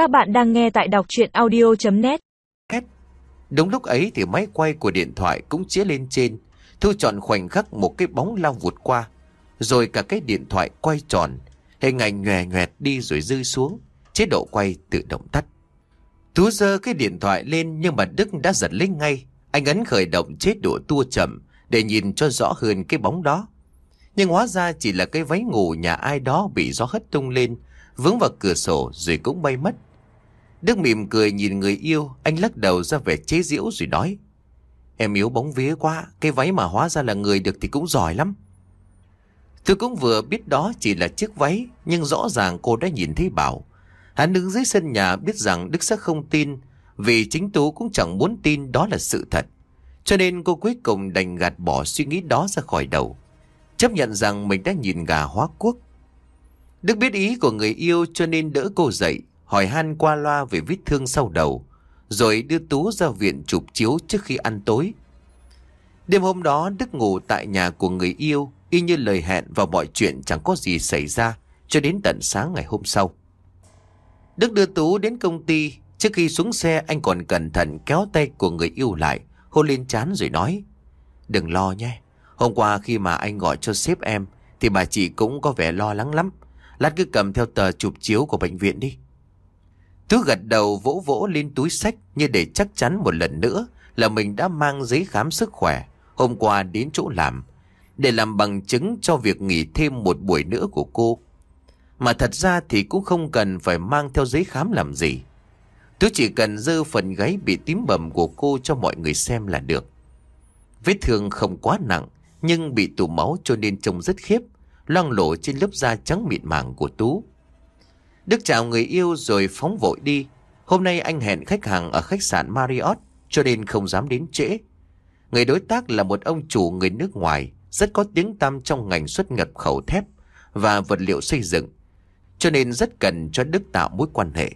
Các bạn đang nghe tại đọc chuyện audio.net Đúng lúc ấy thì máy quay của điện thoại cũng chĩa lên trên, Thu chọn khoảnh khắc một cái bóng lao vụt qua, Rồi cả cái điện thoại quay tròn, Hình ảnh nhòe nhòe đi rồi rơi xuống, Chế độ quay tự động tắt. Tú giơ cái điện thoại lên nhưng mà Đức đã giật lên ngay, Anh ấn khởi động chế độ tua chậm Để nhìn cho rõ hơn cái bóng đó. Nhưng hóa ra chỉ là cái váy ngủ nhà ai đó bị gió hất tung lên, Vướng vào cửa sổ rồi cũng bay mất. Đức mỉm cười nhìn người yêu, Anh lắc đầu ra vẻ chế giễu rồi nói, Em yếu bóng vía quá, Cái váy mà hóa ra là người được thì cũng giỏi lắm. Tôi cũng vừa biết đó chỉ là chiếc váy, Nhưng rõ ràng cô đã nhìn thấy Bảo. Hắn đứng dưới sân nhà biết rằng Đức sẽ không tin, Vì chính Tú cũng chẳng muốn tin đó là sự thật. Cho nên cô cuối cùng đành gạt bỏ suy nghĩ đó ra khỏi đầu, Chấp nhận rằng mình đã nhìn gà hóa quốc. Đức biết ý của người yêu cho nên đỡ cô dậy hỏi han qua loa về vết thương sau đầu, rồi đưa Tú ra viện chụp chiếu trước khi ăn tối. Đêm hôm đó Đức ngủ tại nhà của người yêu, y như lời hẹn và mọi chuyện chẳng có gì xảy ra cho đến tận sáng ngày hôm sau. Đức đưa Tú đến công ty, trước khi xuống xe anh còn cẩn thận kéo tay của người yêu lại, hôn lên chán rồi nói, Đừng lo nhé, hôm qua khi mà anh gọi cho sếp em, thì bà chị cũng có vẻ lo lắng lắm. Lát cứ cầm theo tờ chụp chiếu của bệnh viện đi. Tú gật đầu vỗ vỗ lên túi sách như để chắc chắn một lần nữa là mình đã mang giấy khám sức khỏe hôm qua đến chỗ làm để làm bằng chứng cho việc nghỉ thêm một buổi nữa của cô. Mà thật ra thì cũng không cần phải mang theo giấy khám làm gì. Tú chỉ cần dơ phần gáy bị tím bầm của cô cho mọi người xem là được. Vết thương không quá nặng nhưng bị tụ máu cho nên trông rất khiếp, loang lổ trên lớp da trắng mịn màng của Tú. Đức chào người yêu rồi phóng vội đi. Hôm nay anh hẹn khách hàng ở khách sạn Marriott, cho nên không dám đến trễ. Người đối tác là một ông chủ người nước ngoài, rất có tiếng tăm trong ngành xuất nhập khẩu thép và vật liệu xây dựng. Cho nên rất cần cho Đức tạo mối quan hệ.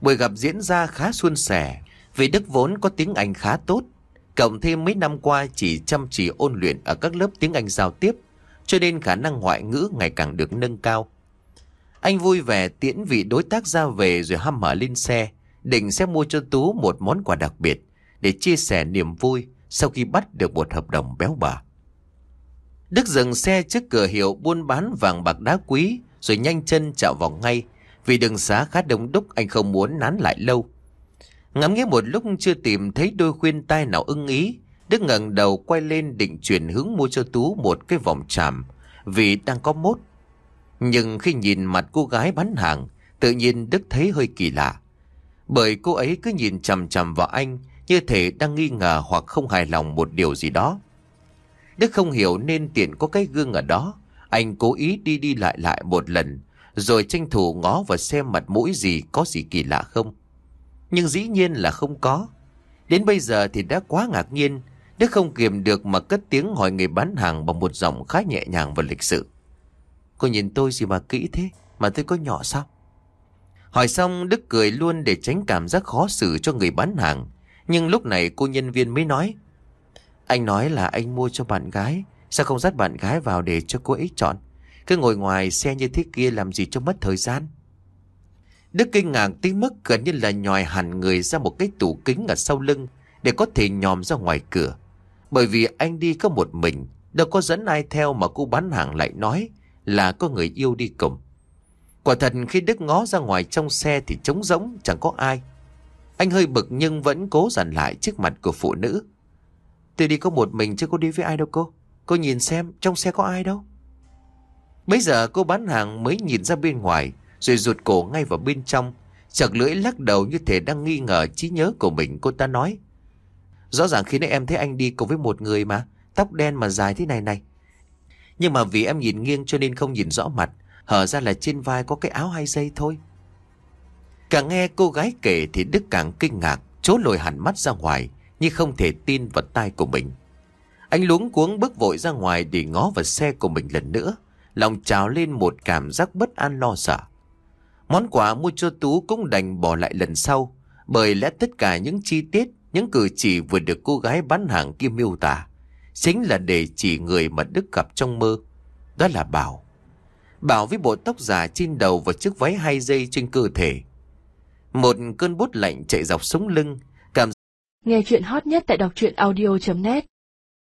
Buổi gặp diễn ra khá suôn sẻ, vì Đức vốn có tiếng Anh khá tốt. Cộng thêm mấy năm qua chỉ chăm chỉ ôn luyện ở các lớp tiếng Anh giao tiếp, cho nên khả năng ngoại ngữ ngày càng được nâng cao. Anh vui vẻ tiễn vị đối tác ra về rồi hăm hở lên xe, định sẽ mua cho Tú một món quà đặc biệt để chia sẻ niềm vui sau khi bắt được một hợp đồng béo bở. Đức dừng xe trước cửa hiệu buôn bán vàng bạc đá quý rồi nhanh chân chạo vào ngay vì đường xá khá đông đúc anh không muốn nán lại lâu. Ngắm nghĩa một lúc chưa tìm thấy đôi khuyên tai nào ưng ý, Đức ngẩng đầu quay lên định chuyển hướng mua cho Tú một cái vòng chạm vì đang có mốt nhưng khi nhìn mặt cô gái bán hàng, tự nhiên Đức thấy hơi kỳ lạ. Bởi cô ấy cứ nhìn chằm chằm vào anh như thể đang nghi ngờ hoặc không hài lòng một điều gì đó. Đức không hiểu nên tiện có cái gương ở đó. Anh cố ý đi đi lại lại một lần, rồi tranh thủ ngó và xem mặt mũi gì có gì kỳ lạ không. Nhưng dĩ nhiên là không có. Đến bây giờ thì đã quá ngạc nhiên, Đức không kiềm được mà cất tiếng hỏi người bán hàng bằng một giọng khá nhẹ nhàng và lịch sự. Cô nhìn tôi gì mà kỹ thế? Mà tôi có nhỏ sao? Hỏi xong, Đức cười luôn để tránh cảm giác khó xử cho người bán hàng. Nhưng lúc này, cô nhân viên mới nói, Anh nói là anh mua cho bạn gái. Sao không dắt bạn gái vào để cho cô ấy chọn? Cứ ngồi ngoài xe như thế kia làm gì cho mất thời gian? Đức kinh ngạc tí mức gần như là nhòi hẳn người ra một cái tủ kính ở sau lưng Để có thể nhòm ra ngoài cửa. Bởi vì anh đi có một mình, Đâu có dẫn ai theo mà cô bán hàng lại nói là có người yêu đi cùng. Quả thật khi Đức ngó ra ngoài trong xe thì trống rỗng, chẳng có ai. Anh hơi bực nhưng vẫn cố dằn lại trước mặt của phụ nữ. Tôi đi có một mình chứ có đi với ai đâu cô. Cô nhìn xem trong xe có ai đâu. Bây giờ cô bán hàng mới nhìn ra bên ngoài rồi rụt cổ ngay vào bên trong. Chật lưỡi lắc đầu như thể đang nghi ngờ trí nhớ của mình cô ta nói. Rõ ràng khi nãy em thấy anh đi cùng với một người mà, tóc đen mà dài thế này này. Nhưng mà vì em nhìn nghiêng cho nên không nhìn rõ mặt, Hở ra là trên vai có cái áo hai dây thôi. Càng nghe cô gái kể thì Đức càng kinh ngạc, Chố lồi hẳn mắt ra ngoài, Như không thể tin vào tai của mình. Anh luống cuống bước vội ra ngoài Để ngó vào xe của mình lần nữa, Lòng trào lên một cảm giác bất an lo sợ. Món quà mua cho Tú cũng đành bỏ lại lần sau, Bởi lẽ tất cả những chi tiết, Những cử chỉ vừa được cô gái bán hàng kia miêu tả. Chính là để chỉ người mà Đức gặp trong mơ. Đó là Bảo. Bảo với bộ tóc giả trên đầu và chiếc váy hai dây trên cơ thể. Một cơn bút lạnh chạy dọc sống lưng. Cảm Nghe chuyện hot nhất tại đọc truyện audio.net